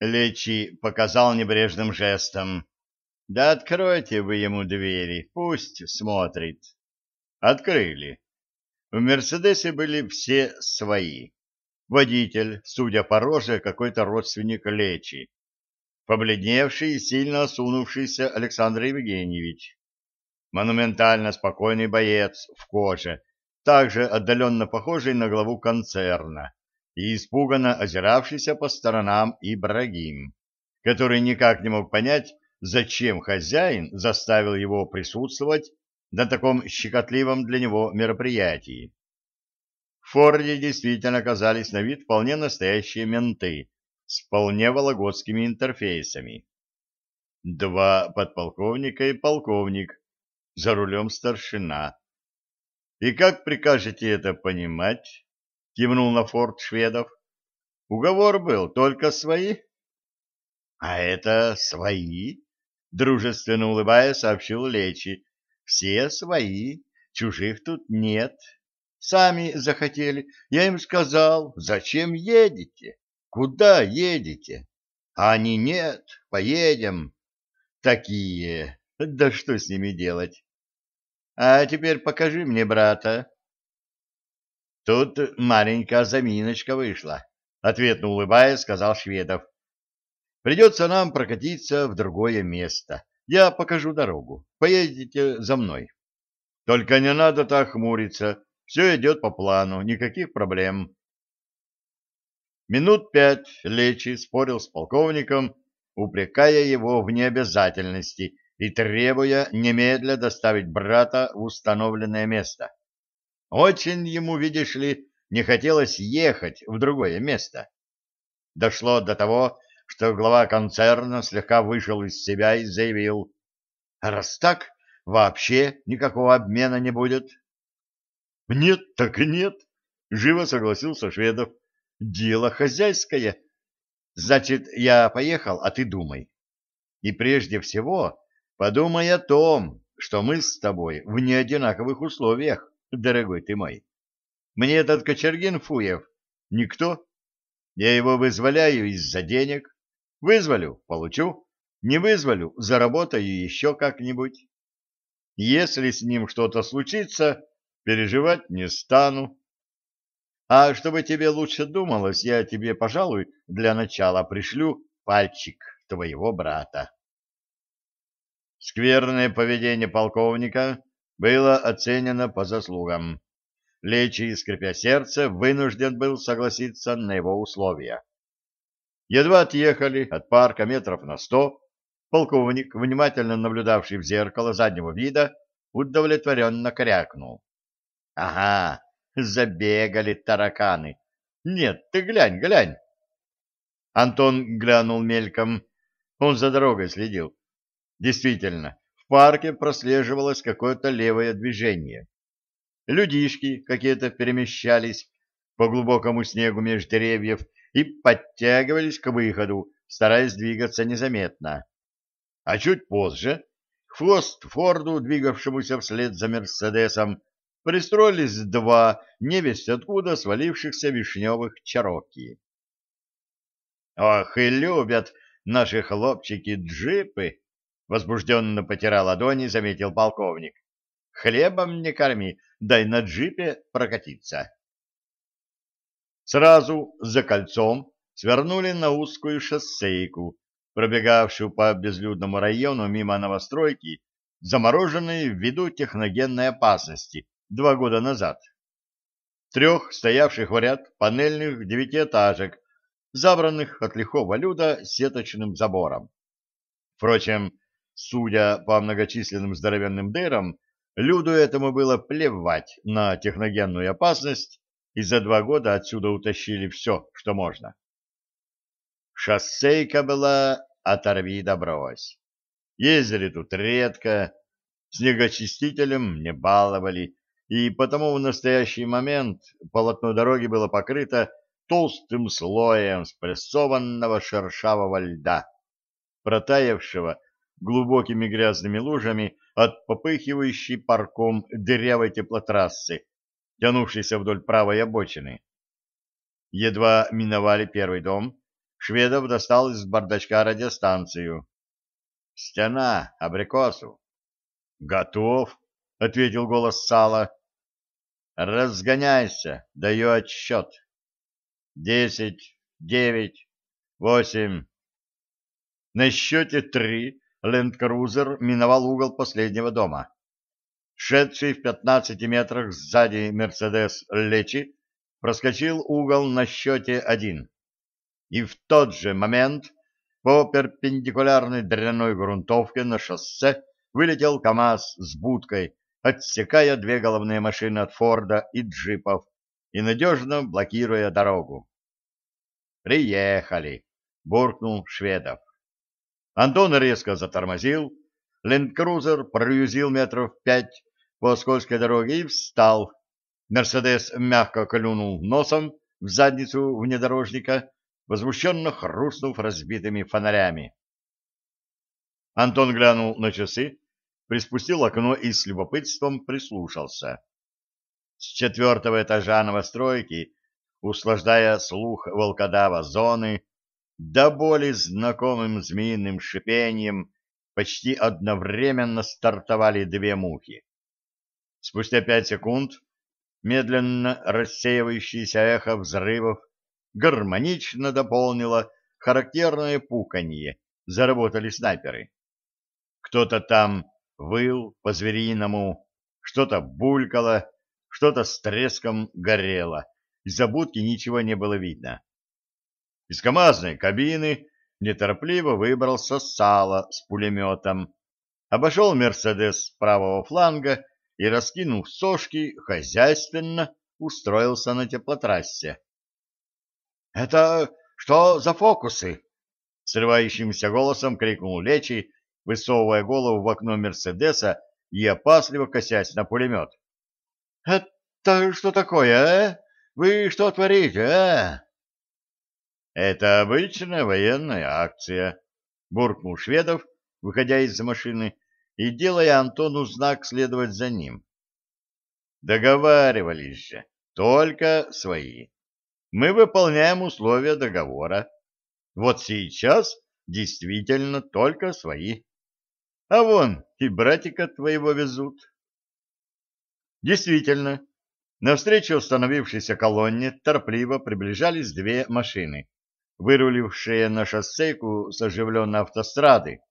Лечи показал небрежным жестом. Да откройте вы ему двери, пусть смотрит. Открыли. В «Мерседесе» были все свои. Водитель, судя по роже, какой-то родственник Лечи. Побледневший и сильно осунувшийся Александр Евгеньевич. Монументально спокойный боец в коже, также отдаленно похожий на главу концерна, и испуганно озиравшийся по сторонам Ибрагим, который никак не мог понять, зачем хозяин заставил его присутствовать на таком щекотливом для него мероприятии. В Форде действительно оказались на вид вполне настоящие менты с вполне вологодскими интерфейсами. Два подполковника и полковник, за рулем старшина. И как прикажете это понимать? Кивнул на форт шведов. Уговор был, только свои? А это свои? Дружественно улыбаясь, сообщил Лечи. Все свои, чужих тут нет. Сами захотели. Я им сказал, зачем едете? Куда едете? А они нет, поедем. Такие. Да что с ними делать? А теперь покажи мне брата. Тут маленькая заминочка вышла, ответно улыбаясь, сказал Шведов. Придется нам прокатиться в другое место. Я покажу дорогу. Поедете за мной. Только не надо так хмуриться. Все идет по плану, никаких проблем. Минут пять Лечи спорил с полковником, упрекая его в необязательности и требуя немедля доставить брата в установленное место. Очень ему, видишь ли, не хотелось ехать в другое место. Дошло до того, что глава концерна слегка вышел из себя и заявил, «Раз так, вообще никакого обмена не будет». Нет, так и нет, живо согласился Шведов. Дело хозяйское. Значит, я поехал, а ты думай. И прежде всего подумай о том, что мы с тобой в неодинаковых условиях, дорогой ты мой. Мне этот Кочергин Фуев никто. Я его вызволяю из-за денег. Вызволю — получу. Не вызволю — заработаю еще как-нибудь. Если с ним что-то случится, переживать не стану. А чтобы тебе лучше думалось, я тебе, пожалуй, для начала пришлю пальчик твоего брата. Скверное поведение полковника было оценено по заслугам. Лечи, скрипя сердце, вынужден был согласиться на его условия. Едва отъехали от парка метров на сто, полковник, внимательно наблюдавший в зеркало заднего вида, удовлетворенно крякнул. Ага, забегали тараканы. Нет, ты глянь, глянь. Антон глянул мельком. Он за дорогой следил. Действительно, парке прослеживалось какое-то левое движение. Людишки какие-то перемещались по глубокому снегу меж деревьев и подтягивались к выходу, стараясь двигаться незаметно. А чуть позже хвост Форду, двигавшемуся вслед за Мерседесом, пристроились два невесть откуда свалившихся вишневых чароки. «Ох, и любят наши хлопчики джипы!» — возбужденно потирал ладони, заметил полковник. «Хлебом не корми, дай на джипе прокатиться». Сразу за кольцом свернули на узкую шоссейку, пробегавшую по безлюдному району мимо новостройки, замороженной ввиду техногенной опасности два года назад. Трех стоявших в ряд панельных девятиэтажек, забранных от лихого люда сеточным забором. Впрочем, судя по многочисленным здоровенным дырам, люду этому было плевать на техногенную опасность, и за два года отсюда утащили все, что можно. Шоссейка была оторви да брось. Ездили тут редко, снегочистителем не баловали, и потому в настоящий момент полотно дороги было покрыто толстым слоем спрессованного шершавого льда, протаявшего глубокими грязными лужами от попыхивающей парком дырявой теплотрассы, тянувшейся вдоль правой обочины. Едва миновали первый дом, Шведов достал из бардачка радиостанцию. «Стена, абрикосу». «Готов», — ответил голос Сала. «Разгоняйся, даю отсчет. Десять, девять, восемь». На счете три ленд-крузер миновал угол последнего дома. Шедший в пятнадцати метрах сзади Мерседес Лечи проскочил угол на счете один. И в тот же момент по перпендикулярной дряной грунтовке на шоссе вылетел КАМАЗ с будкой, отсекая две головные машины от Форда и джипов и надежно блокируя дорогу. «Приехали!» — буркнул Шведов. Антон резко затормозил, ленд-крузер проюзил метров пять по скользкой дороге и встал. Мерседес мягко клюнул носом в задницу внедорожника, возмущенно хрустнув разбитыми фонарями. Антон глянул на часы, приспустил окно и с любопытством прислушался. С четвертого этажа новостройки, услаждая слух волкодава зоны, до боли знакомым змеиным шипением почти одновременно стартовали две мухи. Спустя пять секунд медленно рассеивающееся эхо взрывов гармонично дополнило характерное пуканье, заработали снайперы. Кто-то там выл по-звериному, что-то булькало, что-то с треском горело, из-за будки ничего не было видно. Из КамАЗной кабины неторопливо выбрался Сало с пулеметом, обошел «Мерседес» с правого фланга и, раскинув сошки, хозяйственно устроился на теплотрассе. — Это что за фокусы? — срывающимся голосом крикнул Лечи, высовывая голову в окно Мерседеса и опасливо косясь на пулемет. — Это что такое, а? Вы что творите, а? — Это обычная военная акция, — буркнул Шведов, выходя из машины и делая Антону знак следовать за ним. Договаривались же, только свои. Мы выполняем условия договора. Вот сейчас действительно только свои. А вон и братика твоего везут. Действительно, навстречу остановившейся колонне торопливо приближались две машины, вырулившие на шоссейку с оживленной автострады,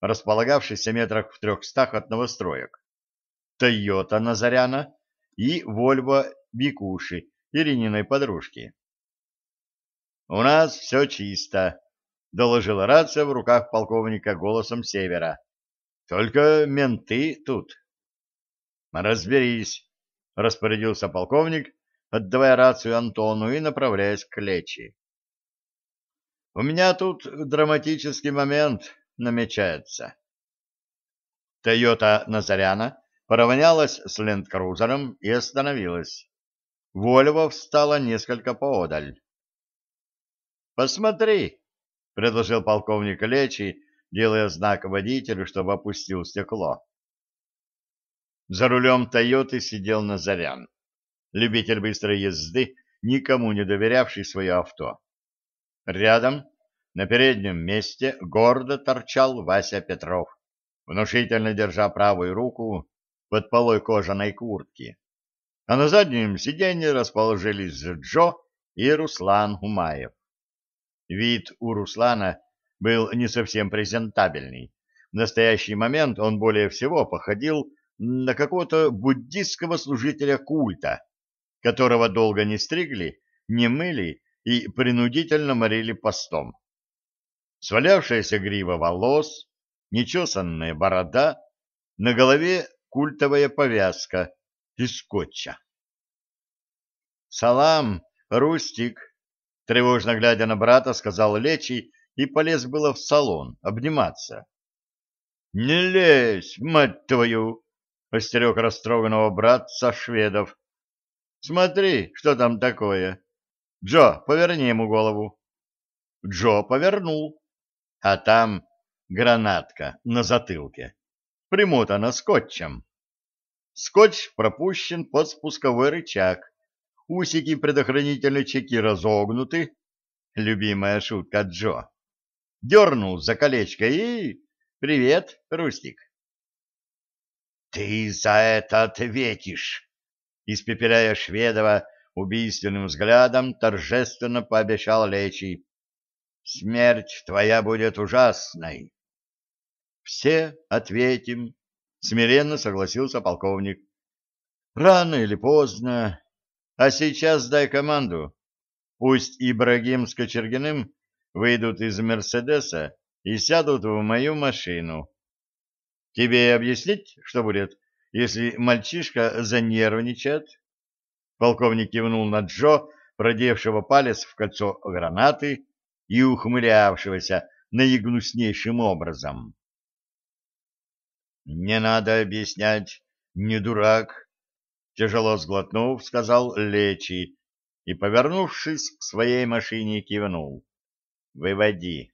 располагавшийся метрах в трехстах от новостроек. «Тойота» Назаряна и «Вольво» Викуши, Ирининой подружки. «У нас все чисто», — доложила рация в руках полковника голосом севера. «Только менты тут». «Разберись», — распорядился полковник, отдавая рацию Антону и направляясь к Лечи. «У меня тут драматический момент», намечается. Тойота Назаряна поравнялась с ленд-крузером и остановилась. Вольво встала несколько поодаль. «Посмотри», — предложил полковник Лечи, делая знак водителю, чтобы опустил стекло. За рулем «Тойоты» сидел Назарян, любитель быстрой езды, никому не доверявший свое авто. Рядом на переднем месте гордо торчал Вася Петров, внушительно держа правую руку под полой кожаной куртки. А на заднем сиденье расположились Джо и Руслан Умаев. Вид у Руслана был не совсем презентабельный. В настоящий момент он более всего походил на какого-то буддистского служителя культа, которого долго не стригли, не мыли и принудительно морили постом свалявшаяся грива волос, нечесанная борода, на голове культовая повязка из скотча. «Салам, Рустик!» — тревожно глядя на брата, сказал Лечи и полез было в салон обниматься. «Не лезь, мать твою!» — остерег растроганного братца шведов. «Смотри, что там такое. Джо, поверни ему голову». Джо повернул а там гранатка на затылке, примотана скотчем. Скотч пропущен под спусковой рычаг, усики предохранительной чеки разогнуты, любимая шутка Джо. Дернул за колечко и... Привет, Рустик. Ты за это ответишь, испепеляя Шведова убийственным взглядом, торжественно пообещал Лечий. Смерть твоя будет ужасной. Все ответим, смиренно согласился полковник. Рано или поздно. А сейчас дай команду. Пусть Ибрагим с Кочергиным выйдут из Мерседеса и сядут в мою машину. Тебе объяснить, что будет, если мальчишка занервничает? Полковник кивнул на Джо, продевшего палец в кольцо гранаты и ухмылявшегося наигнуснейшим образом. — Не надо объяснять, не дурак, — тяжело сглотнув, сказал Лечи и, повернувшись к своей машине, кивнул. — Выводи.